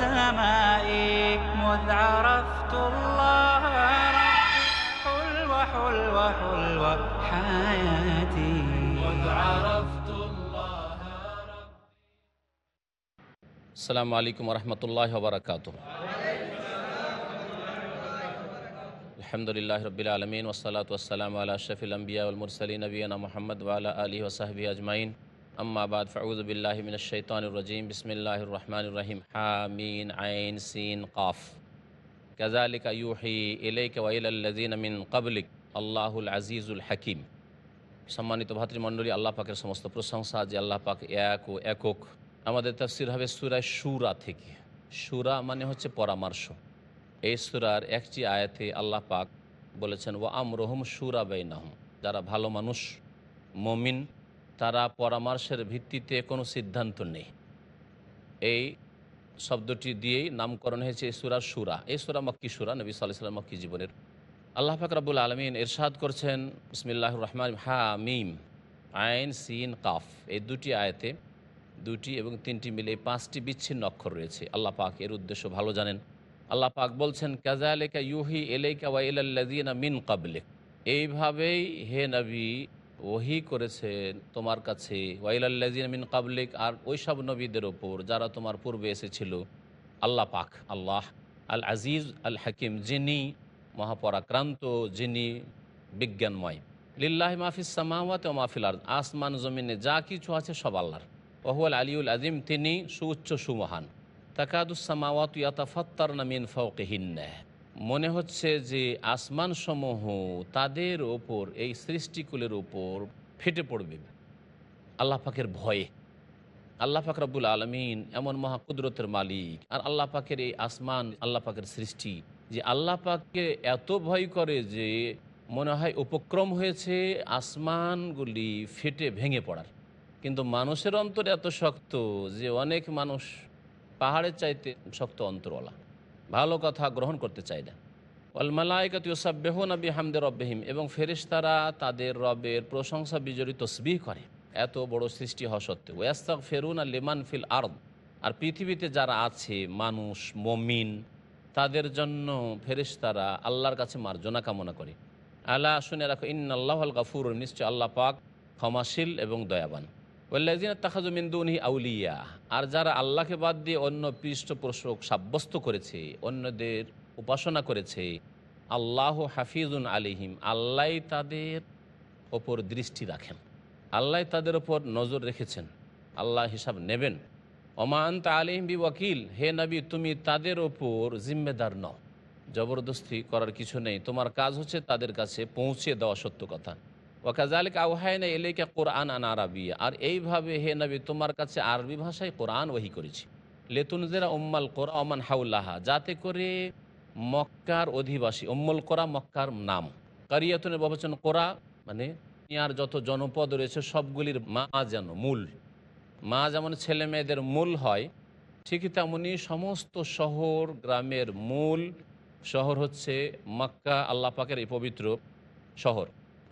السماء. مذ عرفت الله حلو حلو حلو حياتي. مذ عرفت الله السلام عليكم ورحمة الله وبركاته. الحمد لله رب العالمين والصلاة والسلام على أشرف الأنبياء والمرسلين نبينا محمد وعلى آله وصحبه أجمعين. আম্মাবাদ ফাউজবিল্লাহমিন শৈতানুরজিম বিসমিল্লাহ রহমান রহিম, হামিন, আইন, সিন, কাফ। কাজালিক ইউহি মিন ক্বাবলিক, আল্লাহুল আজিজুল হাকিম। সম্মানিত ভাতৃমণ্ডলী, আল্লাহ পাকের সমস্ত প্রশংসা, যে আল্লাহ পাক এক ও একক। আমাদের তাফসির হবে সুরায় সুরা থেকে। সুরা মানে হচ্ছে পরামর্শ। এই সুরার একটি আয়াতে আল্লাহ পাক বলেছেন ও আমরহম সুরা বেইনাহম যারা ভালো মানুষ, মমিন তারা পরামর্শের ভিত্তিতে কোনো সিদ্ধান্ত নেই। এই শব্দটি দিয়েই নামকরণ হয়েছে সুরার সুরা। এই সুরা মক্কি সুরা, নবী সাল্লাম মক্কি জীবনের। আল্লাহ ফাকরাবুল আলমিন এরশাদ করছেন বিসমিল্লাহ রহমান হা মিম আইন, সিন, কাফ। এই দুটি আয়াতে দুটি এবং তিনটি মিলে পাঁচটি বিচ্ছিন্ন অক্ষর রয়েছে। আল্লাহ পাক এর উদ্দেশ্য ভালো জানেন। আল্লাহ পাক বলছেন কাজালেকা ইউহি এলেকা ওয়া ইলাল্লাযিনা মিন কাবলিক এইভাবেই হে নবী ওহি করেছেন তোমার কাছে মিন কাবলিক আর ওই সব নবীদের ওপর যারা তোমার পূর্বে এসেছিল। আল্লাহ পাক, আল্লাহ আল আজিজ আল হাকিম যিনি মহাপরাক্রান্ত, যিনি বিজ্ঞানময়। লিল্লাহ মাহফিস সামাওয়াত ও মাহফিল আর আসমান, জমিনে যা কিছু আছে সব আল্লাহর। ওহুয়াল আলিউল আজিম, তিনি সুউচ্চ সুমহান। তাকাদুসামাওয়াত ইয়াতাফাত্তার নামিন ফৌকেহিন্না মনে হচ্ছে যে আসমান সমূহ তাদের ওপর, এই সৃষ্টিকুলের ওপর ফেটে পড়বে। আল্লাহ পাকের ভয়ে। আল্লাহ পাক রব্বুল আলমিন এমন মহা কুদরতের মালিক। আর আল্লাহ পাকের এই আসমান, আল্লাহ পাকের সৃষ্টি, যে আল্লাহ পাককে এত ভয় করে যে মনে হয় উপক্রম হয়েছে আসমানগুলি ফেটে ভেঙে পড়ার। কিন্তু মানুষের অন্তর এত শক্ত যে অনেক মানুষ পাহাড়ের চাইতে শক্ত অন্তরওয়ালা। ভালো কথা গ্রহণ করতে চায় না। অলমালায়কাত ইউসাব্বেহ নবী হামদে রব্বাহিম এবং ফেরেশতারা তাদের রবের প্রশংসা বিজড়িত তসবিহ করে। এত বড় সৃষ্টি হওয়া সত্ত্বেও ওয়াস্তাক ফেরুন আর লেমান ফিল আর্দ। আর পৃথিবীতে যারা আছে, মানুষ, মমিন, তাদের জন্য ফেরেশতারা আল্লাহর কাছে মার্জনা কামনা করে। আল্লাহ শুনে রাখো ইন আল্লাহ আল গাফুর নিশ্চয় আল্লাহ পাক ক্ষমাশীল এবং দয়াবান। আউলিয়া, আর যারা আল্লাহকে বাদ দিয়ে অন্য পৃষ্ঠপোষক সাব্যস্ত করেছে, অন্যদের উপাসনা করেছে, আল্লাহ হাফিজুন আলিহিম, আল্লাহ তাদের ওপর দৃষ্টি রাখেন। আল্লাহ তাদের ওপর নজর রেখেছেন। আল্লাহ হিসাব নেবেন। ওমান তা আলিহিম বি ওয়াকিল হে নবী, তুমি তাদের ওপর জিম্মেদার নও। জবরদস্তি করার কিছু নেই। তোমার কাজ হচ্ছে তাদের কাছে পৌঁছে দেওয়া সত্য কথা। ওয়াকাজালিক আউহায়না এলেকে কোরআন আন আরবি আর এইভাবে হে নবী, তোমার কাছে আরবি ভাষায় কোরআন ওহি করেছি। লেতুনজেরা উম্মাল কোরআ ওমান হাউল্লাহা যাতে করে মক্কার অধিবাসী, উম্মুল কোরা মক্কার নাম। কারিয়াতুনের বচন কোরা মানে ইয়ার যত জনপদ রয়েছে, সবগুলির মা যেন মূল। মা যেমন ছেলে মেয়েদের মূল হয় ঠিকই তেমনই সমস্ত শহর গ্রামের মূল শহর হচ্ছে মক্কা, আল্লাহ পাকের এই পবিত্র শহর।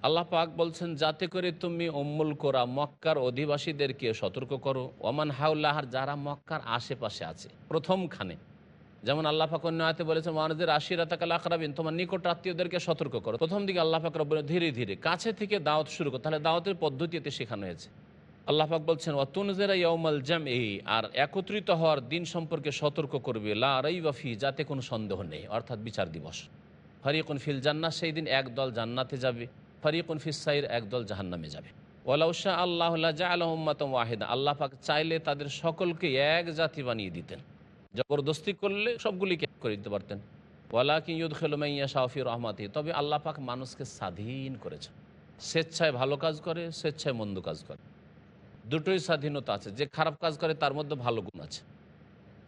আল্লাহ পাক বলছেন, যাতে করে তুমি অম্মুল করা, মক্কার অধিবাসীদেরকে সতর্ক করো। ওমান হাউল্লাহার, যারা মক্কার আশেপাশে আছে, প্রথমখানে। যেমন আল্লাহ পাক অন্য বলেছেন মানুষদের আশিরাতাকাল আখরাবিন তোমার নিকট আত্মীয়দেরকে সতর্ক করো। প্রথম দিকে আল্লাহ পাক রব্বুল ধীরে ধীরে কাছে থেকে দাওয়াত শুরু করো, তাহলে দাওয়াতের পদ্ধতিতে শেখানো হয়েছে। আল্লাহ পাক বলছেন অতুনজেরা ইয়মাল জাম এই আর একত্রিত হওয়ার দিন সম্পর্কে সতর্ক করবে। লা রাইবাফি যাতে কোনো সন্দেহ নেই, অর্থাৎ বিচার দিবস। ফারিকুন ফিল জান্নাত সেই দিন এক দল জান্নাতে যাবে। ফারিকুন ফিসাইর একদল জাহান্নামে যাবে। ওয়ালাউশা আল্লাহ আলহম্মাতম ওয়াহিদা, আল্লাহ পাক চাইলে তাদের সকলকে এক জাতি বানিয়ে দিতেন। জবরদস্তি করলে সবগুলিকে এক করে দিতে পারতেন। ওয়ালা কি ইউদ খেলমাইয়া শাহফি রহমাতি তবে আল্লাহ পাক মানুষকে স্বাধীন করেছেন। স্বেচ্ছায় ভালো কাজ করে, স্বেচ্ছায় মন্দ কাজ করে। দুটোই স্বাধীনতা আছে। যে খারাপ কাজ করে, তার মধ্যে ভালো গুণ আছে।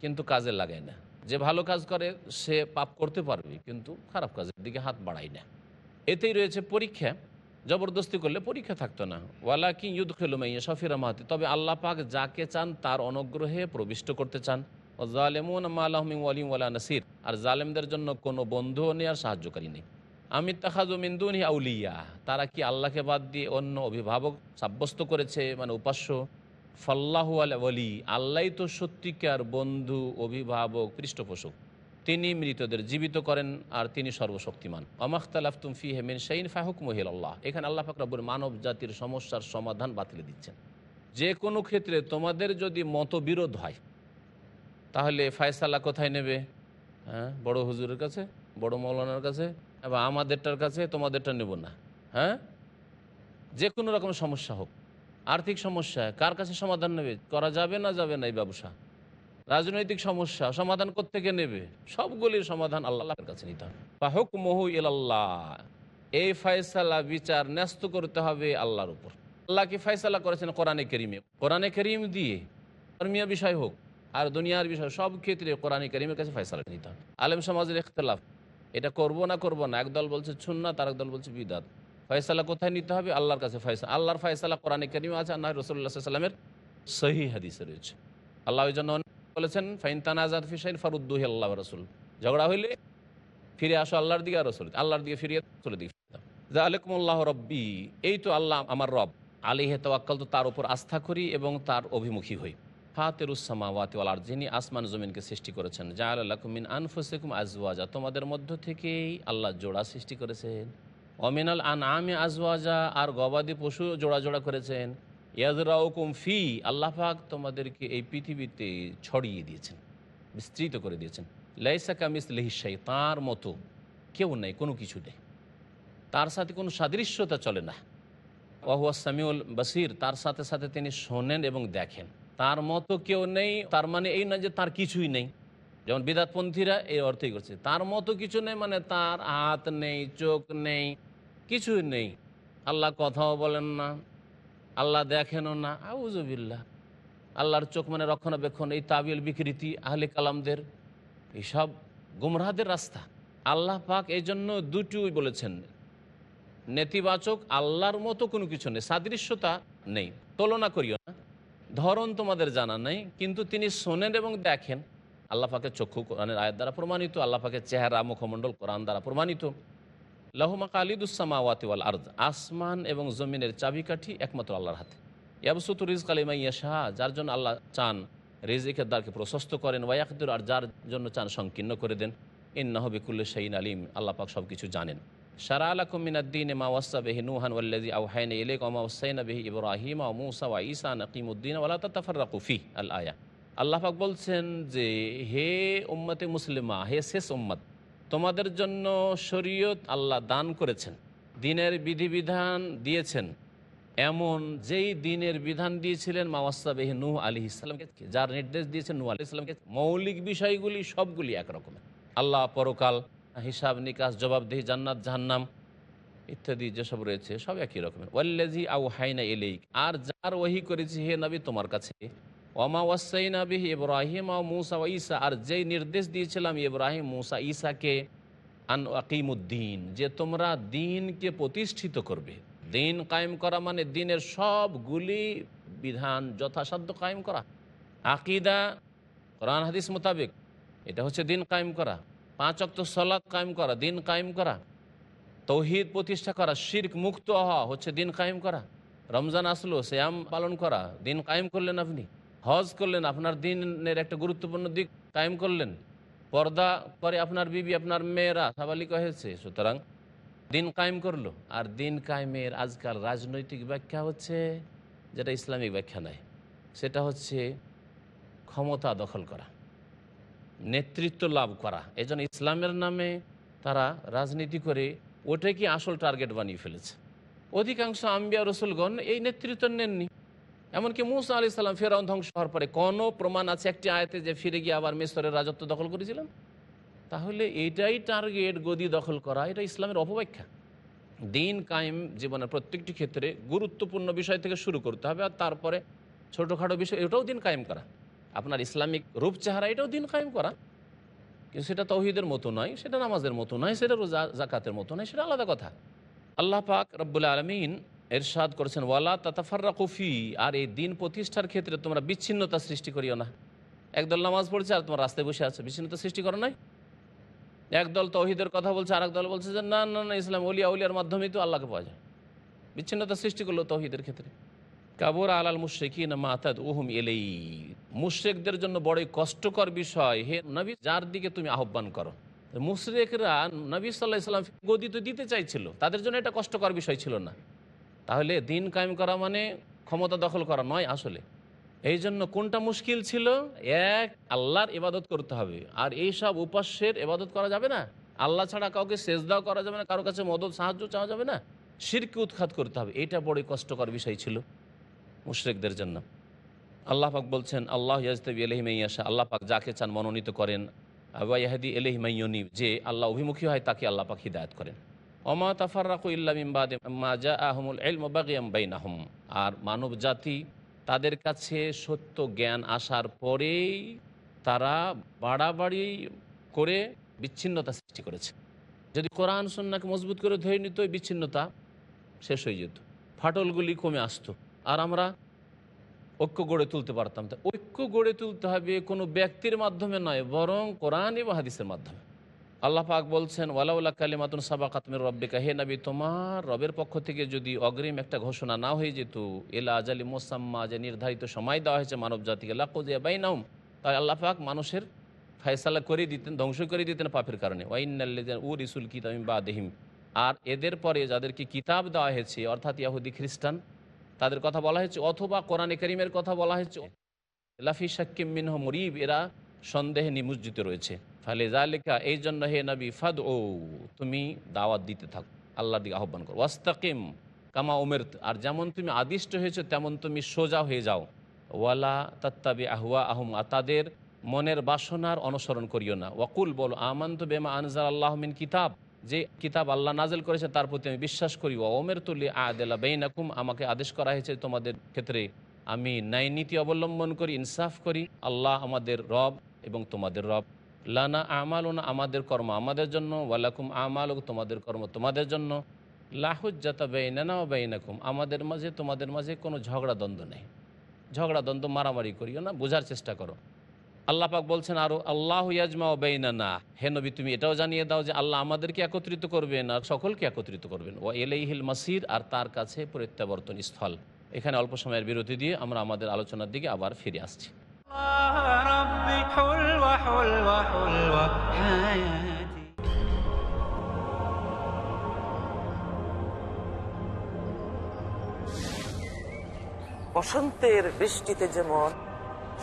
কিন্তু কাজে লাগায় না। যে ভালো কাজ করে, সে পাপ করতে পারবে, কিন্তু খারাপ কাজের দিকে হাত বাড়ায় না। এতেই রয়েছে পরীক্ষা। জবরদস্তি করলে পরীক্ষা থাকতো না। ওয়ালা কি ইউদ খেলুমাইয়া শফির মাহাতি তবে আল্লাহ পাক যাকে চান তার অনুগ্রহে প্রবিষ্ট করতে চান। ও জালেমুন মালাহমিম ওয়ালিম ওয়ালা নাসির। আর জালেমদের জন্য কোনো বন্ধুও নেই আর সাহায্যকারী নেই। আমি তাহাজু মিন্দুনি আউলিয়া। তারা কি আল্লাহকে বাদ দিয়ে অন্য অভিভাবক সাব্যস্ত করেছে মানে উপাস্য? ফাল্লাহু আল্লাহ তো সত্যিকার বন্ধু, অভিভাবক, পৃষ্ঠপোষক। তিনি মৃতদের জীবিত করেন আর তিনি সর্বশক্তিমান। অমাখতালাফতুম ফি হেমিন শাইন ফাহুক মহিল আল্লাহ এখানে আল্লাহ ফাকরাবুর মানব জাতির সমস্যার সমাধান বাতিলে দিচ্ছেন। যে কোনো ক্ষেত্রে তোমাদের যদি মতবিরোধ হয়, তাহলে ফয়সালা কোথায় নেবে? হ্যাঁ? বড় হুজুরের কাছে? বড় মৌলানার কাছে? এবং আমাদেরটার কাছে? তোমাদেরটা নেব না। হ্যাঁ? যে কোনো রকম সমস্যা হোক। আর্থিক সমস্যা, কার কাছে সমাধান নেবে? করা যাবে না যাবে না এই ব্যবসা? রাজনৈতিক সমস্যা, সমাধান থেকে নেবে? সবগুলির সমাধান আল্লাহর কাছে নিতে হবে। বা হুক মহু ইলাল্লাহ। এই ফয়সালা বিচার ন্যস্ত করতে হবে আল্লাহর উপর। আল্লাহ কি ফয়সালা করেছেন কোরআনে করিমে? কোরআনে করিম দিয়ে ধর্মীয় বিষয় হোক আর দুনিয়ার বিষয় সব ক্ষেত্রে কোরআনে করিমের কাছে ফয়সালা নিতে হবে। আলেম সমাজের ইখতলাফ। এটা করব না করব না একদল বলছে সুন্নাত আর একদল বলছে বিদাত। ফয়সালা কোথায় নিতে হবে? আল্লাহর কাছে ফয়সালা আল্লাহর ফয়সালা কোরআনে করিম আছে আল্লাহ রসুল্লাহ সাল্লামের সহি হাদিসে রয়েছে। আল্লাহ ওই জন্য বলেছেন ফাইন তানাজাদ ফিসাইন ফারুদ্দুহি আল্লাহ রসুল। ঝগড়া হইলে ফিরে আসো আল্লাহর দিকে আর রসুল আল্লাহর দিকে ফিরিয়ে চলে দিকে যা আলেকুমুল্লাহ রব্বি, এই তো আল্লাহ আমার রব। আলিহে তোয়াক্কাল তো তার উপর আস্থা করি এবং তার অভিমুখী হই। ফাতেরুসামাওয়াতি ওয়ালার যিনি আসমান জমিনকে সৃষ্টি করেছেন। যা আল্লাহমিন আনফুসেকুম আজওয়াজা, তোমাদের মধ্য থেকেই আল্লাহ জোড়া সৃষ্টি করেছেন। অমিনাল আন আমি আজওয়াজা, আর গবাদি পশু জোড়া জোড়া করেছেন। ইয়াজরাউকুম ফি, আল্লাহ পাক তোমাদেরকে এই পৃথিবীতে ছড়িয়ে দিয়েছেন, বিস্তৃত করে দিয়েছেন। লাইসা কামিস লেহিসাই তাঁর মতো কেউ নেই, কোনো কিছু নেই। তার সাথে কোনো সাদৃশ্যতা চলে না। ওহুয়া সামিউল বাসির, তার সাথে সাথে তিনি শোনেন এবং দেখেন। তার মতো কেউ নেই, তার মানে এই না যে তার কিছুই নেই। যেমন বিদাতপন্থীরা এই অর্থই করছে, তার মতো কিছু নেই মানে তার হাত নেই, চোখ নেই, কিছুই নেই। আল্লাহ কথাও বলেন না। আল্লাহ দেখেনও না আউজবিল্লা আল্লাহর চোখ মানে রক্ষণাবেক্ষণ, এই তাবিল বিকৃতি, আহলে কালামদের এইসব গুমরাহদের রাস্তা। আল্লাহ পাক এই জন্য দুটোই বলেছেন। নেতিবাচক আল্লাহর মতো কোনো কিছু নেই, সাদৃশ্যতা নেই। তুলনা করিও না, ধরন তোমাদের জানা নেই, কিন্তু তিনি শোনেন এবং দেখেন। আল্লাহ পাকের চক্ষু কোরআনের আয়ের দ্বারা প্রমাণিত, আল্লাহ পাকের চেহারা, মুখমণ্ডল কোরআন দ্বারা প্রমাণিত। লাহুমা কালিদুসামাওয়াতি ওয়াল আর্দ, আসমান এবং জমিনের চাবিকাঠি একমাত্র আল্লাহর হাতে। ইয়াবসুত রিজ কালিমাইয়া শাহ যার জন্য আল্লাহ চান রিজিকের দ্বারকে প্রশস্ত করেন ওয়াইয়াকুর আর যার জন্য চান সংকীর্ণ করে দেন। ইন্নাহবিকুল্ল শাইন আলিম, আল্লাহ পাক সব কিছু জানেন। শারা আলাকুম মিনাদ্দিন মা ওয়াসা বেহি নুহান ওয়াল্লাযী আওহাইনা ইলাইকা ওয়া মা ওয়াসাইনা বিহি ইব্রাহিম ওয়া মূসা ওয়া ঈসা, নাকিমুদ্দিন, ওয়া লা তাতাফাররাকু ফি আল আয়া। আল্লাহ পাক বলছেন যে, হে উম্মতে মুসলিমা, হে শেষ উম্মত তোমাদের জন্য শরীয়ত আল্লাহ দান করেছেন, দিনের বিধিবিধান দিয়েছেন। এমন যেই দিনের বিধান দিয়েছিলেন মাওয়াসাবেহি নূহ আলী ইসলামকে যার নির্দেশ দিয়েছেন নূহ আলী ইসলামকে মৌলিক বিষয়গুলি সবগুলি একরকমের। আল্লাহ পরকাল, হিসাব নিকাশ, জবাবদিহি, জান্নাত, জাহান্নাম ইত্যাদি যেসব রয়েছে সব একই রকমের। ওয়াল্লাজি আউ হাইনা এলেই আর যার ওহি করেছি হে নবী তোমার কাছে ওমা ওয়াসাইনা বিহি ইব্রাহিম ও মুসা ও আর যেই নির্দেশ দিয়েছিলাম ইব্রাহিম, মুসা, ঈসাকে, আন আকিমুদ্দিন যে তোমরা দিনকে প্রতিষ্ঠিত করবে। দিন কায়েম করা মানে দিনের সবগুলি বিধান যথাসাধ্য কায়েম করা। আকিদা, কোরআন, হাদিস মোতাবেক এটা হচ্ছে দিন কায়েম করা। পাঁচ অক্ত সলাদ কায়েম করা, দিন কায়েম করা। তৌহিদ প্রতিষ্ঠা করা, শির্ক মুক্ত হওয়া হচ্ছে দিন কায়েম করা। রমজান আসলো শ্যাম পালন করা, দিন কায়েম করলেন আপনি। হজ করলেন, আপনার দিনের একটা গুরুত্বপূর্ণ দিক কায়েম করলেন। পর্দা করে আপনার বিবি, আপনার মেয়েরা সাবালিকা হয়েছে। সুতরাং দিন কায়েম করল। আর দিন কায়েমের আজকাল রাজনৈতিক ব্যাখ্যা হচ্ছে, যেটা ইসলামিক ব্যাখ্যা নয় সেটা হচ্ছে ক্ষমতা দখল করা, নেতৃত্ব লাভ করা। এজন্য ইসলামের নামে তারা রাজনীতি করে ওটাকে আসল টার্গেট বানিয়ে ফেলেছে। অধিকাংশ আম্বিয়া রসুলগণ এই নেতৃত্ব নেননি। এমনকি মুসা আলি সাল্লাম ফেরাউন ধ্বংস হওয়ার পরে কোনো প্রমাণ আছে একটি আয়তে যে ফিরে গিয়ে আবার মিশরের রাজত্ব দখল করেছিলেন? তাহলে এটাই টার্গেট গদি দখল করা, এটা ইসলামের অপব্যাখ্যা। দিন কায়েম জীবনের প্রত্যেকটি ক্ষেত্রে গুরুত্বপূর্ণ বিষয় থেকে শুরু করতে হবে আর তারপরে ছোটোখাটো বিষয়, এটাও দিন কায়েম করা। আপনার ইসলামিক রূপ চেহারা, এটাও দিন কায়েম করা। কিন্তু সেটা তৌহিদের মতো নয়, সেটা নামাজের মতো নয়, সেটা রোজা জাকাতের মতো নয়, সেটা আলাদা কথা। আল্লাহ পাক রব্বুল আলমিন এরশাদ করেছেন, ওয়ালা তাতাফার্রা কফি আর এই দিন প্রতিষ্ঠার ক্ষেত্রে তোমরা বিচ্ছিন্নতা সৃষ্টি করিও না। একদল নামাজ পড়ছে আর তোমার রাস্তায় বসে আছে, বিচ্ছিন্নতা সৃষ্টি করো নাই? একদল তৌহিদের কথা বলছে আর দল বলছে যে, না না না, ইসলাম অলিয়া উলিয়ার মাধ্যমেই তো আল্লাহকে পাওয়া যায়। বিচ্ছিন্নতা সৃষ্টি করল তহিদের ক্ষেত্রে। কাবর আলাল মুশ্রিকি না মাতাদ ওহুম এলেই মুশ্রেকদের জন্য বড়ই কষ্টকর বিষয়, হে নবী, যার দিকে তুমি আহ্বান করো। মুশরেকরা নবী সাল্লাহ ইসলাম গদি তো দিতে চাইছিল, তাদের জন্য এটা কষ্টকর বিষয় ছিল না। তাহলে দিন কায়েম করা মানে ক্ষমতা দখল করা নয় আসলে। এই জন্য কোনটা মুশকিল ছিল? এক, আল্লাহর ইবাদত করতে হবে। আর এই সব উপাস্যের ইবাদত করা যাবে না? আল্লাহ ছাড়া কাউকে সেজদাও করা যাবে না, কারও কাছে মদত, সাহায্য চাওয়া যাবে না? শিরকে উৎখাত করতে হবে। এটা বড়ই কষ্টকর বিষয় ছিল মুশরেকদের জন্য। আল্লাহ পাক বলছেন, আল্লাহ ইয়াজতবি এলহিম ইয়াশা। আল্লাহ পাক যাকে চান মনোনীত করেন। আবা ইয়াহাদি এলহিমাইয়নি যে আল্লাহ অভিমুখী হয়, তাকে আল্লাহ পাক হিদায়ত করেন। অমা তাফার্রাকু ইল্লা মিম্বাদে মা জা আহমুল আর মানব জাতি তাদের কাছে সত্য জ্ঞান আসার পরেই তারা বাড়াবাড়ি করে বিচ্ছিন্নতা সৃষ্টি করেছে। যদি কোরআন সন্নাকে মজবুত করে ধরে নিত বিচ্ছিন্নতা শেষ হয়ে যেত। ফাটলগুলি কমে আসতো। আর আমরা ঐক্য গড়ে তুলতে পারতাম। ঐক্য গড়ে তুলতে হবে কোনো ব্যক্তির মাধ্যমে নয়, বরং কোরআন এবং হাদিসের মাধ্যমে। আল্লাহ পাক বলছেন ওয়ালাউল্লাহ কালিমাতুন সাবাকাতমের রব্বিকা। হে নবী, তোমার রবের পক্ষ থেকে যদি অগ্রিম একটা ঘোষণা না হয়ে যেত এলা আজালি মোসাম্মা যে নির্ধারিত সময় দেওয়া হয়েছে মানব জাতিকে লাকুজিয়া বাইনাউম তাই আল্লাহ পাক মানুষের ফায়সালা করে দিতেন, ধ্বংস করে দিতেন পাপের কারণে। ওয়াইনাল্লিজান উ রিসুল কিতামিম বা দেহিম আর এদের পরে যাদেরকে কিতাব দেওয়া হয়েছে, অর্থাৎ ইয়াহুদি খ্রিস্টান, তাদের কথা বলা হয়েছে, অথবা কোরআনে করিমের কথা বলা হয়েছে, লাফি সাক্কিম মিনহ মরিব এরা সন্দেহে নিমজ্জিত রয়েছে। ফালে জালিকা এই জন্য হে নবী ফাদ ও তুমি দাওয়াত দিতে থাকো। আল্লাহ দিকে আহ্বান করো। ওয়াস্তাকিম কামা উমের আর যেমন তুমি আদিষ্ট হয়েছো, তেমন তুমি সোজা হয়ে যাও। ওয়ালা তাত্তাবি আহুয়া আহম আর তাদের মনের বাসনার অনুসরণ করিও না। ওয়াকুল, বল তো বেমা আনজার আল্লাহ মিন কিতাব, যে কিতাব আল্লাহ নাজেল করেছে, তার প্রতি আমি বিশ্বাস করি। ও ওমের তুলি আদেলা বেইনাকুম, আমাকে আদেশ করা হয়েছে তোমাদের ক্ষেত্রে আমি ন্যায় নীতি অবলম্বন করি, ইনসাফ করি। আল্লাহ আমাদের রব এবং তোমাদের রব লানা আমালুনা, আমাদের কর্ম আমাদের জন্য, ওয়ালাকুম আমাল তোমাদের কর্ম তোমাদের জন্য। লাহুজ্জাতা বেইনানা ও বেইনাকুম, আমাদের মাঝে, তোমাদের মাঝে কোনো ঝগড়া দ্বন্দ্ব নেই। ঝগড়া দ্বন্দ্ব মারামারি করিও না, বোঝার চেষ্টা করো। আল্লাহ পাক বলছেন আরও আল্লাহ ইয়াজমা ও বেইনানা। হে নবী, তুমি এটাও জানিয়ে দাও যে আল্লাহ আমাদেরকে একত্রিত করবেন আর সকলকে একত্রিত করবেন। ও এলাইহিল মাসির, আর তার কাছে প্রত্যাবর্তন স্থল। এখানে অল্প সময়ের বিরতি দিয়ে আমরা আমাদের আলোচনার দিকে আবার ফিরে আসছি। বসন্তের বৃষ্টিতে যেমন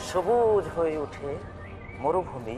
সবুজ হয়ে ওঠে মরুভূমি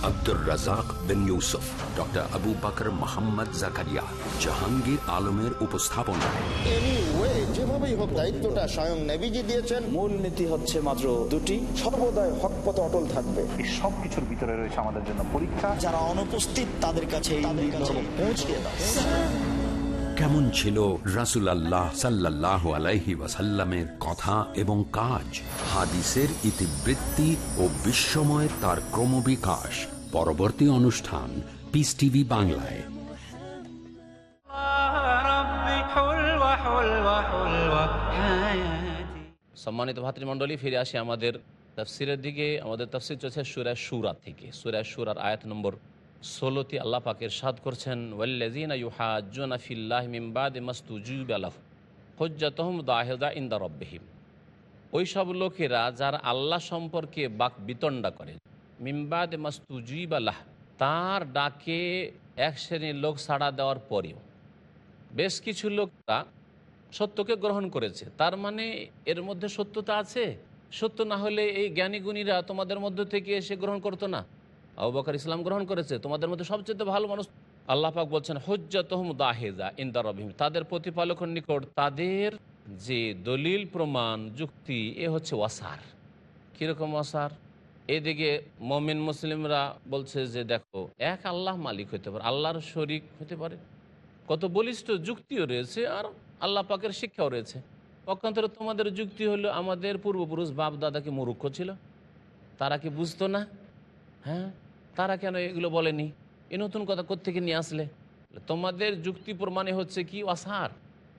আব্দুর রাজাক বিন ইউসুফ ডক্টর আবু বকর মোহাম্মদ জাকারিয়া জাহাঙ্গীর আলমের উপস্থাপনায়। যেভাবেই হোক দায়িত্বটা স্বয়ং দিয়েছেন। মূল নীতি হচ্ছে মাত্র দুটি সর্বদাই হক পথে অটল থাকবে। এই সব কিছুর ভিতরে রয়েছে আমাদের জন্য পরীক্ষা। যারা অনুপস্থিত তাদের কাছে পৌঁছে কেমন ছিল রাসুল আল্লাহ সাল্লাহ আলাইহি ওয়াসাল্লামের কথা এবং কাজ? হাদিসের ইতিবৃত্তি ও বিশ্বময় তার ক্রমবিকাশ। পরবর্তী অনুষ্ঠান পিস টিভি বাংলায়। সম্মানিত ভাতৃমণ্ডলী, ফিরে আসি আমাদের তফসিরের দিকে। আমাদের তফসির চলছে সুরা সুরা থেকে। সুরা সুরার আয়াত নম্বর ষোলোতে আল্লাহ পাকের সাদ করছেন ওয়াল্লাজিনা ইউহাজুনা ফিল্লাহ মিমবাদ মাস্তুজুব আলাহ হজ্জাতহম দাহেদা ইন্দা রব্বিহিম। ওই সব লোকেরা যারা আল্লাহ সম্পর্কে বাক বিতণ্ডা করে মিমবাদ মাস্তুজুব আলাহ তার ডাকে এক শ্রেণির লোক সাড়া দেওয়ার পরেও। বেশ কিছু লোকরা সত্যকে গ্রহণ করেছে। তার মানে এর মধ্যে সত্যতা আছে? সত্য না হলে এই জ্ঞানী গুণীরা তোমাদের মধ্য থেকে এসে গ্রহণ করতো না। আবু ইসলাম গ্রহণ করেছে। তোমাদের মধ্যে সবচেয়ে ভালো মানুষ আল্লাহ পাক বলছেন, হজ্জাতহম দাহেজা ইন্দা রবিম তাদের প্রতিপালকের নিকট তাদের যে দলিল প্রমাণ, যুক্তি, এ হচ্ছে ওয়াসার। কীরকম ওয়াসার? এদিকে মমিন মুসলিমরা বলছে যে, দেখো, এক আল্লাহ মালিক হতে পারে, আল্লাহর শরিক হতে পারে। কত বলিষ্ঠ যুক্তিও রয়েছে আর আল্লাহ পাকের শিক্ষাও রয়েছে। পক্ষান্তরে তোমাদের যুক্তি হলো, আমাদের পূর্বপুরুষ বাপ দাদা কি মূর্খ ছিল। তারা কি বুঝতো না? হ্যাঁ? তারা কেন এগুলো বলেনি? এ নতুন কথা কোত্থেকে নিয়ে আসলে? তোমাদের যুক্তি প্রমাণে হচ্ছে কি, অসার।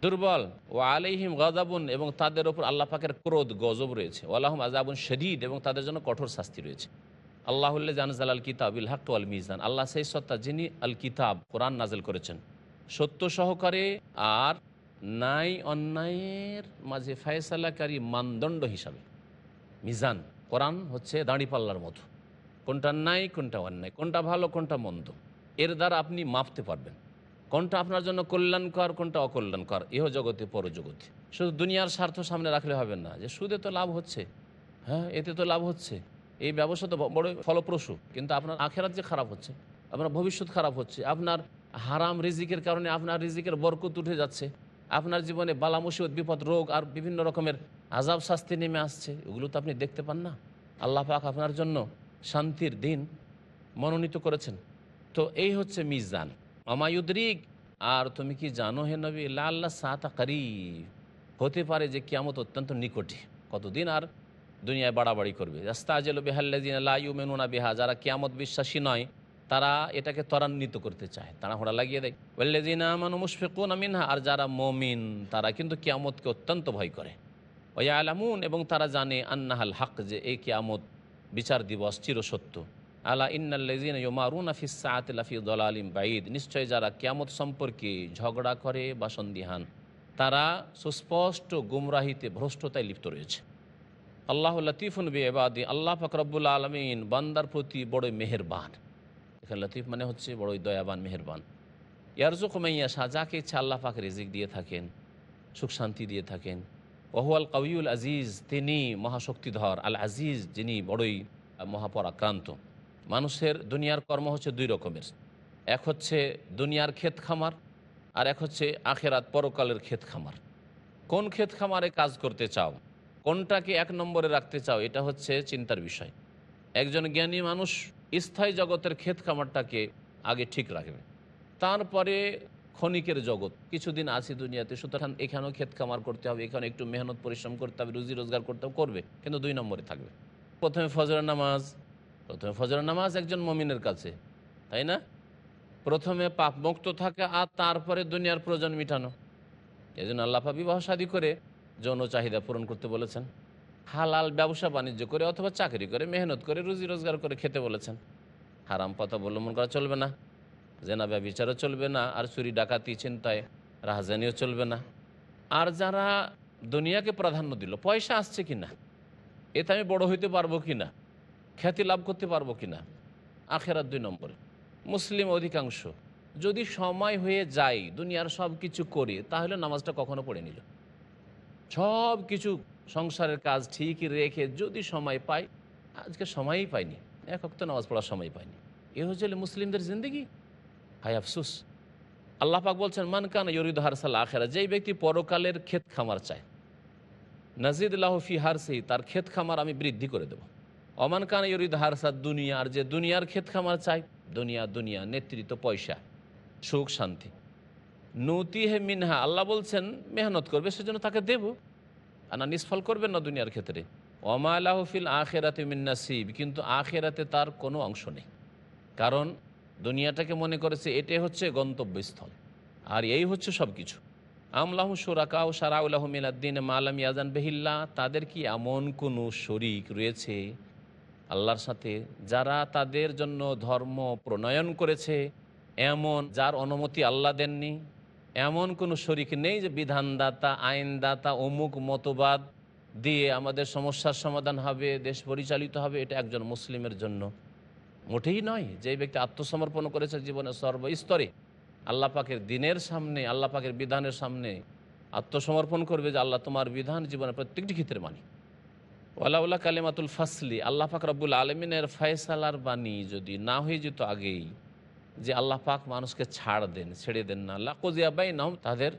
দুর্বল ও আলাইহিম গজাবুন এবং তাদের ওপর আল্লাহ পাকের ক্রোধ, গজব রয়েছে। ওয়ালাহম আজাবুন শরীদ এবং তাদের জন্য কঠোর শাস্তি রয়েছে। আল্লাহুল্লাহ জানজাল আল কিতাব ইল হাক্ত আল মিজান। আল্লাহ সেই সত্তা যিনি আল কিতাব, কোরআন নাজেল করেছেন। সত্য সহকারে আর নাই অন্যায়ের মাঝে ফয়সালাকারী মানদণ্ড হিসাবে। মিজান, কোরআন হচ্ছে দাঁড়িপাল্লার মতো। কোনটা নাই, কোনটা অন্যায়, কোনটা ভালো, কোনটা মন্দ। এর দ্বারা আপনি মাপতে পারবেন। কোনটা আপনার জন্য কল্যাণকর, কোনটা অকল্যাণকর? ইহ জগতে পরজগতে শুধু দুনিয়ার স্বার্থ সামনে রাখলে হবে না। যে সুদে তো লাভ হচ্ছে। হ্যাঁ এতে তো লাভ হচ্ছে। এই ব্যবসা তো বড় ফলপ্রসূ। কিন্তু আপনার আখেরাত যে খারাপ হচ্ছে, আপনার ভবিষ্যৎ খারাপ হচ্ছে, আপনার হারাম রিজিকের কারণে আপনার রিজিকের বরকত উঠে যাচ্ছে, আপনার জীবনে বালা মুসিবত, বিপদ, রোগ আর বিভিন্ন রকমের আজাব শাস্তি নেমে আসছে, এগুলো তো আপনি দেখতে পান না। আল্লাহ পাক আপনার জন্য শান্তির দিন মনোনীত করেছেন। তো এই হচ্ছে মিজান। অমায়ুদ্রিক আর তুমি কি জানো হে নবী লা আল্লাহ সাতা করিব। হতে পারে যে কিয়ামত অত্যন্ত নিকটে। কতদিন আর দুনিয়ায় বাড়াবাড়ি করবে। রাস্তাজেল বেহাল্লাদিন লাইমেনুনা বিহা, যারা কিয়ামত বিশ্বাসী নয়, তারা এটাকে ত্বরান্বিত করতে চায়। তাড়াহুড়া লাগিয়ে দেয়। ওয়াল্লাদিনা মানু মুশফিকুন মিনহা, আর যারা মমিন, তারা কিন্তু কিয়ামতকে অত্যন্ত ভয় করে। ওয়া আলামুন এবং তারা জানে আন্নাহাল হক, যে এই কিয়ামত বিচার দিবস চিরসত্য। আলা ইন্নাল্লাজিন ইউমারুন আফিস সাআত লাফি দলালিম বাইদ। নিশ্চয় যারা কিয়ামত সম্পর্কে ঝগড়া করে বা সন্দিহান, তারা সুস্পষ্ট গুমরাহিতে ভ্রষ্টতায় লিপ্ত রয়েছে। আল্লাহ লতিফুন এবাদি আল্লাহ ফকরবুল আলমিন বান্দার প্রতি বড়ই মেহেরবান। এখানে লতিফ মানে হচ্ছে বড়ই দয়াবান, মেহেরবান। ইয়ারজুক মাইয়া শাহ যাকে ইচ্ছা আল্লাহ পাক রিজিক দিয়ে থাকেন, সুখ শান্তি দিয়ে থাকেন। ওহুয়াল কবিউল আজিজ, তিনি মহাশক্তিধর, আল আজিজ, যিনি বড়ই মহাপরাক্রান্ত। মানুষের দুনিয়ার কর্ম হচ্ছে দুই রকমের। এক হচ্ছে দুনিয়ার ক্ষেত খামার আর এক হচ্ছে আখেরাত পরকালের ক্ষেত খামার কোন ক্ষেত খামারে কাজ করতে চাও, কোনটাকে এক নম্বরে রাখতে চাও, এটা হচ্ছে চিন্তার বিষয়। একজন জ্ঞানী মানুষ স্থায়ী জগতের ক্ষেত খামারটাকে আগে ঠিক রাখবে। তারপরে ক্ষণিকের জগৎ, কিছুদিন আছি দুনিয়াতে, সুতরাং এখানেও ক্ষেত খামার করতে হবে, এখানে একটু মেহনত, পরিশ্রম করতে হবে, রুজি রোজগার করতে করবে, কিন্তু দুই নম্বরে থাকবে। প্রথমে ফজরের নামাজ প্রথমে ফজরের নামাজ একজন মমিনের কাছে, তাই না? প্রথমে পাপ মুক্ত থাকা আর তারপরে দুনিয়ার প্রয়োজন মিটানো। এই জন্য আল্লাপা বিবাহ শাদী করে যৌন চাহিদা পূরণ করতে বলেছেন। হালাল ব্যবসা বাণিজ্য করে অথবা চাকরি করে, মেহনত করে, রুজি রোজগার করে খেতে বলেছেন। হারাম পথ অবলম্বন করা চলবে না। জেনা ব্যবচারও চলবে না, আর চুরি, ডাকাতি চিন্তায় রাহাজানিও চলবে না। আর যারা দুনিয়াকে প্রাধান্য দিল, পয়সা আসছে কি না এতে আমি বড় হইতে পারব কি না খ্যাতি লাভ করতে পারব কি না আখেরাত দুই নম্বরে। মুসলিম অধিকাংশ, যদি সময় হয়ে যায় দুনিয়ার সব কিছু করে, তাহলে নামাজটা কখনো পড়ে নিল। সব কিছু সংসারের কাজ ঠিকই রেখে যদি সময় পাই, আজকে সময়ই পাইনি, এক তো নামাজ পড়ার সময় পাইনি। এ হচ্ছে মুসলিমদের জিন্দগি। হাই আফসুস। আল্লাহ পাক বলছেন, মান কান ইরিদ হারসাল আখেরা যেই ব্যক্তি পরকালের ক্ষেত খামার চায় নাজিদুল্লাহ ফি হারসি তার ক্ষেত খামার আমি বৃদ্ধি করে দেব। অমান কান ইরিদ হারসাদ দুনিয়া, আর যে দুনিয়ার ক্ষেত খামার চাই, দুনিয়া দুনিয়া, নেতৃত্ব, পয়সা, সুখ, শান্তি। নতি হে মিনহা, আল্লাহ বলছেন, মেহনত করবে, সেজন্য তাকে দেব। আনা নিষ্ফল করবেন না দুনিয়ার ক্ষেত্রে। ওমা আলাহফিল আখেরাতে মিন্নাসিব কিন্তু আখেরাতে তার কোনো অংশ নেই। কারণ দুনিয়াটাকে মনে করেছে, এটাই হচ্ছে গন্তব্যস্থল। আর এই হচ্ছে সব কিছু আমলাহ সুরাকাও সারাউল্লাহ মিলাদ্দিন মালাম ইয়াজান বেহিল্লা, তাদের কি এমন কোনো শরিক রয়েছে? আল্লাহর সাথে যারা তাদের জন্য ধর্ম প্রণয়ন করেছে, এমন যার অনুমতি আল্লাহ দেননি, এমন কোনো শরিক নেই যে বিধানদাতা, আইনদাতা, অমুক মতবাদ দিয়ে আমাদের সমস্যার সমাধান হবে, দেশ পরিচালিত হবে, এটা একজন মুসলিমের জন্য। মোটেই নয়, যে ব্যক্তি আত্মসমর্পণ করেছে জীবনের সর্বস্তরে, আল্লাহ পাকের দিনের সামনে, আল্লাহ পাকের বিধানের সামনে আত্মসমর্পণ করবে যে আল্লাহ তোমার বিধান জীবনের প্রত্যেকটি ক্ষেত্রে মানি ওয়ালাউল্লাহ কালিমাতুল ফাসলি, আল্লাহ পাক রব্বুল আলমিনের ফয়সালার বাণী যদি না হয়ে যেত আগেই, যে আল্লাহ পাক মানুষকে ছাড় দেন, ছেড়ে দেন না আল্লাহ কোজিয়া বাই নাম তাদের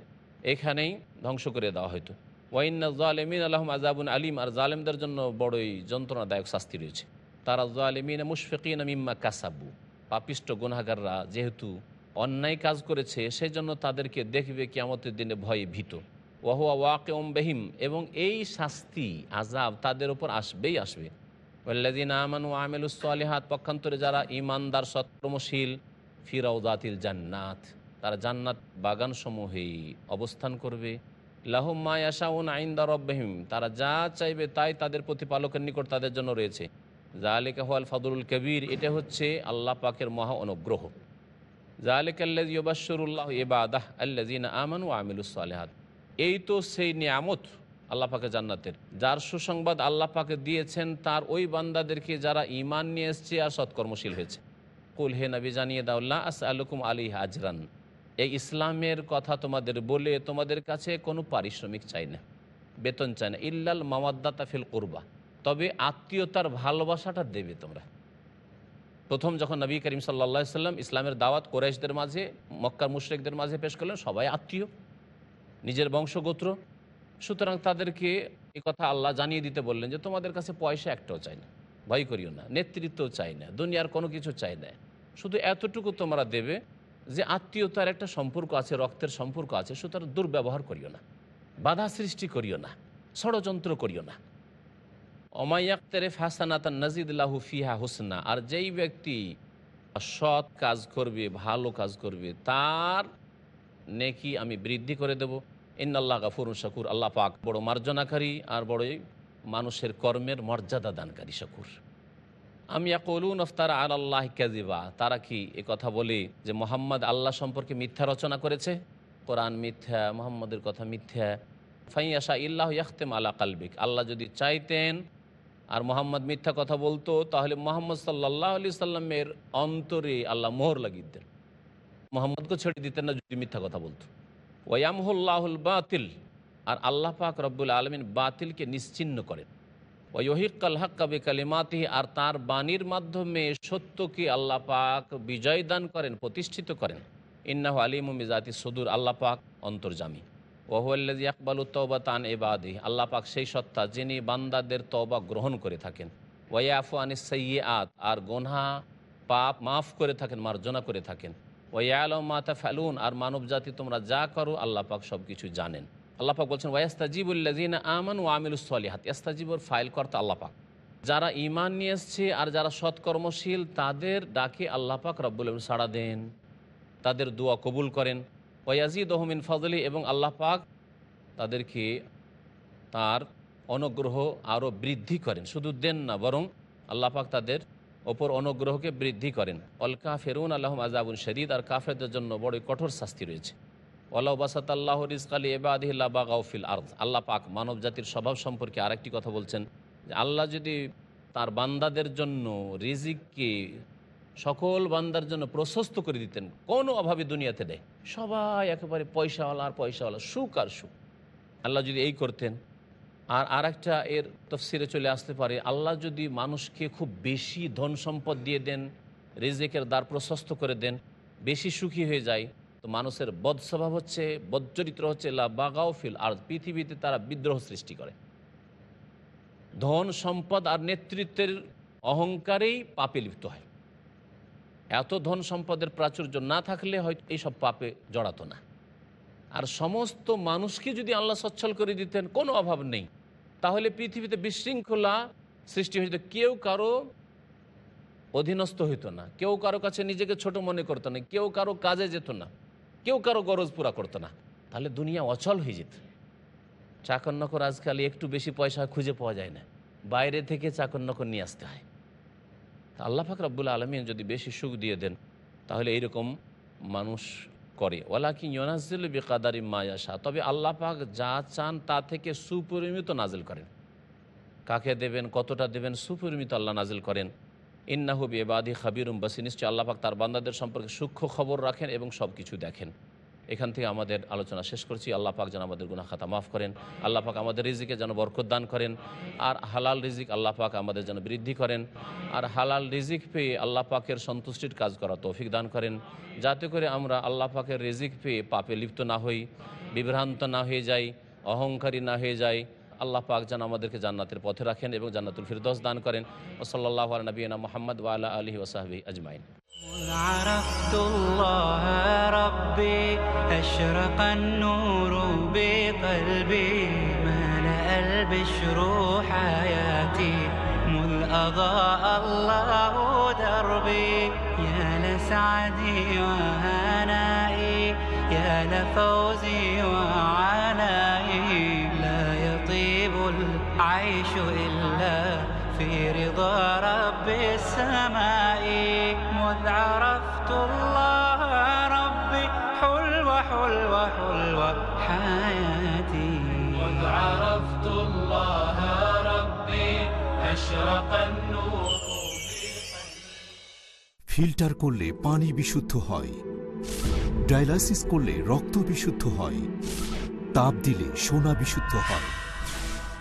এখানেই ধ্বংস করে দেওয়া হয়তো ওয়াইন্না জালেমিন আলহম আজাবুন আলিম, আর জালেমদের জন্য বড়ই যন্ত্রণাদায়ক শাস্তি রয়েছে। তারা জালেমিন মুশফিকিন মিম্মা কাসাবু, পাপিষ্ট গুনাগাররা যেহেতু অন্যায় কাজ করেছে সেই জন্য তাদেরকে দেখবে কিয়ামতের দিনে ভয়ে ভীত। ওয়াহুয়া ওয়াকে বেহিম, এবং এই শাস্তি আজাব তাদের ওপর আসবেই আসবে। ওল্লাদিন আমান আমেলুসলিহাত পক্ষান্তরে যারা ইমানদার সৎকর্মশীল ফিরাউদাতিল জান্নাত, তারা জান্নাত বাগানসমূহে অবস্থান করবে। লাহুম মায়াশাউন আইন্দা রব্বাহিম, তারা যা চাইবে তাই তাদের প্রতিপালকের নিকট তাদের জন্য রয়েছে। জালিকা হওয়াল ফাদুল কবির, এটা হচ্ছে আল্লাহ পাকের মহা অনুগ্রহ। জালিকাল্লাজ ইবাসরুল্লাহ ইবাদাহ আল্লাজিনা আমান আমিলুসালেহাত এই তো সেই নিয়ামত আল্লাহ পাকে জান্নাতের। যার সুসংবাদ আল্লাহ পাকে দিয়েছেন, তার ওই বান্দাদেরকে যারা ইমান নিয়ে এসছে আর সৎকর্মশীল হয়েছে। কুল হে নবী, জানিয়ে দাউল্লাহ আস আলুকুম আলী হাজরান এই ইসলামের কথা তোমাদের বলে তোমাদের কাছে কোনো পারিশ্রমিক চাই না, বেতন চাই না। ইল্লাল মামাদ্দাতা ফিল করবা। তবে আত্মীয়তার ভালোবাসাটা দেবে তোমরা। প্রথম যখন নবী করিম সাল্লা সাল্লাম ইসলামের দাওয়াত কোরাইশদের মাঝে, মক্কার মুশরেকদের মাঝে পেশ করলেন, সবাই আত্মীয়। নিজের বংশগোত্র। সুতরাং তাদেরকে এই কথা আল্লাহ জানিয়ে দিতে বললেন যে, তোমাদের কাছে পয়সা একটাও চাই না, ভয় করিও না নেতৃত্ব চাই না, দুনিয়ার কোনো কিছু চাই না। শুধু এতটুকু তোমরা দেবে যে, আত্মীয়তার একটা সম্পর্ক আছে, রক্তের সম্পর্ক আছে, সুতরাং দুর্ব্যবহার করিও না, বাধা সৃষ্টি করিও না, ষড়যন্ত্র করিও না। অমাইয়াক্তারে ফাসানাতান নাজিদুল্লাহু ফিহা হোসনা, আর যেই ব্যক্তি সৎ কাজ করবে, ভালো কাজ করবে, তার নেকি আমি বৃদ্ধি করে দেব। ইন্নাল্লাহ গাফুরুন শাকুর, আল্লাহ পাক বড় মার্জনাকারী আর বড়ই মানুষের কর্মের মর্যাদা দানকারী শাকুর। আমি একলুন আফতারা আর আল্লাহ কাজিবা তারা কি এ কথা বলে যে মোহাম্মদ আল্লাহ সম্পর্কে মিথ্যা রচনা করেছে? কোরআন মিথ্যা, মোহাম্মদের কথা মিথ্যা। ফাইয়াশা ইল্লাহ ইয়াখতেম আলা কালবিক, আল্লাহ যদি চাইতেন আর মোহাম্মদ মিথ্যা কথা বলতো, তাহলে মোহাম্মদ সাল্লাহ আলি সাল্লামের অন্তরে আল্লাহ মোহর লাগিয়ে দিতেন। মোহাম্মদকে ছেড়ে দিতেন না যদি মিথ্যা কথা বলতো। ওয়ামহুল্লাহুল বাতিল, আর আল্লাহ পাক রব্বুল আলমিন বাতিলকে নিশ্চিন্ন করেন। ওয়হিকাল হাক্কাবে কালিমাতিহি আর তার বাণীর মাধ্যমে সত্যকে আল্লাহ পাক বিজয় দান করেন, প্রতিষ্ঠিত করেন। ইন্নাহ আলিম মিজাতি সদুর, আল্লাহ পাক অন্তর্জামী। ওহুয়াল্লাজ আকবালু তওবা তান এবাদি আল্লাহ পাক সেই সত্তা যিনি বান্দাদের তওবা গ্রহণ করে থাকেন। ওয়াফু আনিস সৈয়ে আত আর গোনহা পাপ মাফ করে থাকেন, মার্জনা করে থাকেন। ওয়ালম মাতা আর মানব জাতি তোমরা যা করো, আল্লাহ পাক সব কিছু জানেন। আল্লাহ পাক বলছেন ওয়াস্তাজিবুল্লাজিন আমান ও আমিলুসলিহাত ইয়াস্তাজিবুর ফাইল কর্তা আল্লাহ পাক। যারা ইমান নিয়ে এসছে আর যারা সৎকর্মশীল, তাদের ডাকে আল্লাহ পাক রব্বুল সাড়া দেন। তাদের দোয়া কবুল করেন। ওয়াজিদ ওহমিন ফজলি এবং আল্লাহ পাক তাদেরকে তার অনুগ্রহ আরও বৃদ্ধি করেন। শুধু দেন না, বরং আল্লাহ পাক তাদের ওপর অনুগ্রহকে বৃদ্ধি করেন। অল কাফেরুন আল্লাহম আজাবুন শরীদ আর কাফেরদের জন্য বড়ই কঠোর শাস্তি রয়েছে। ওয়াল্লাহ বাসাত আল্লাহ রিজকালি এবাদিল্লা বা গাউফিল আর্দ। আল্লাহ পাক মানব জাতির স্বভাব সম্পর্কে আরেকটি কথা বলছেন, যে আল্লাহ যদি তার বান্দাদের জন্য রিজিককে সকল বান্দার জন্য প্রশস্ত করে দিতেন, কোনো অভাবে দুনিয়াতে দেয় সবাই একেবারে পয়সাওয়ালা আর পয়সাওয়ালা, সুখ আর সুখ। আল্লাহ যদি এই করতেন আর আর একটা এর তফসিরে চলে আসতে পারে, আল্লাহ যদি মানুষকে খুব বেশি ধন সম্পদ দিয়ে দেন, রেজেকের দ্বার প্রশস্ত করে দেন, বেশি সুখী হয়ে যায়, তো মানুষের বদ স্বভাব হচ্ছে বদচরিত্র হচ্ছে, লা বাগাও ফিল আর পৃথিবীতে তারা বিদ্রোহ সৃষ্টি করে। ধন, সম্পদ আর নেতৃত্বের অহংকারেই পাপে লিপ্ত হয়। এত ধন সম্পদের প্রাচুর্য না থাকলে হয়তো এইসব পাপে জড়াতো না। আর সমস্ত মানুষকে যদি আল্লাহ সচ্ছল করে দিতেন, কোনো অভাব নেই। তাহলে পৃথিবীতে বিশৃঙ্খলা সৃষ্টি হয়েছে কেউ কারও অধীনস্থ হইতো না। কেউ কারও কাছে নিজেকে ছোট মনে করতো না। কেউ কারও কাজে যেত না। কেউ কারও গরজ পুরা করতো না। তাহলে দুনিয়া অচল হয়ে যেত। চাকর নকর আজকাল একটু বেশি পয়সা খুঁজে পাওয়া যায় না। বাইরে থেকে চাকর নকর নিয়ে আসতে হয়। আল্লাহ ফাকর আব্বুল আলমিন যদি বেশি সুখ দিয়ে দেন, তাহলে এইরকম মানুষ করে। ওলা ওলাকি ইয়নাজিল বেকাদারি মায়াশা তবে আল্লাহ পাক যা চান তা থেকে সুপরিমিত নাজিল করেন। কাকে দেবেন, কতটা দেবেন, সুপরিমিত আল্লাহ নাজিল করেন। ইন্নাহু বেবাদি খাবিরুম বাসি নিশ্চয় আল্লাহ পাক তার বান্দাদের সম্পর্কে সূক্ষ্ম খবর রাখেন এবং সব কিছু দেখেন। এখান থেকে আমাদের আলোচনা শেষ করছি। আল্লাহ পাক যেন আমাদের গুনা খাতা মাফ করেন। আল্লাহ পাক আমাদের রিজিকে যেন বরকত দান করেন। আর হালাল রিজিক আল্লাহ পাক আমাদের যেন বৃদ্ধি করেন। আর হালাল রিজিক পেয়ে আল্লাহ পাকের সন্তুষ্টির কাজ করা তৌফিক দান করেন। যাতে করে আমরা আল্লাহ পাকের রিজিক পেয়ে পাপে লিপ্ত না হই, বিভ্রান্ত না হয়ে যাই, অহংকারী না হয়ে যাই আল্লাহ পাক যেন আমাদেরকে জান্নাতের পথে রাখেন এবং জান্নাতুল ফিরদৌস দান করেন ও সাল্লাহ নবীনা মোহাম্মদ ওয়ালা আলহি ওসাহাবি আজমাইন عرفت الله ربي أشرق النور بقلبي ملأ البشر حياتي مذ أضاء الله دربي يا لسعدي وهنائي يا لفوزي وعنائي العيش إلا في رضا رب السماء مذ عرفت الله ربي حلوة حلوة حلوة حياتي مذ عرفت الله ربي أشرق النور ফিল্টার করলে পানি বিশুদ্ধ হয় ডায়ালাইসিস করলে রক্ত বিশুদ্ধ হয় তাপ দিলে সোনা বিশুদ্ধ হয়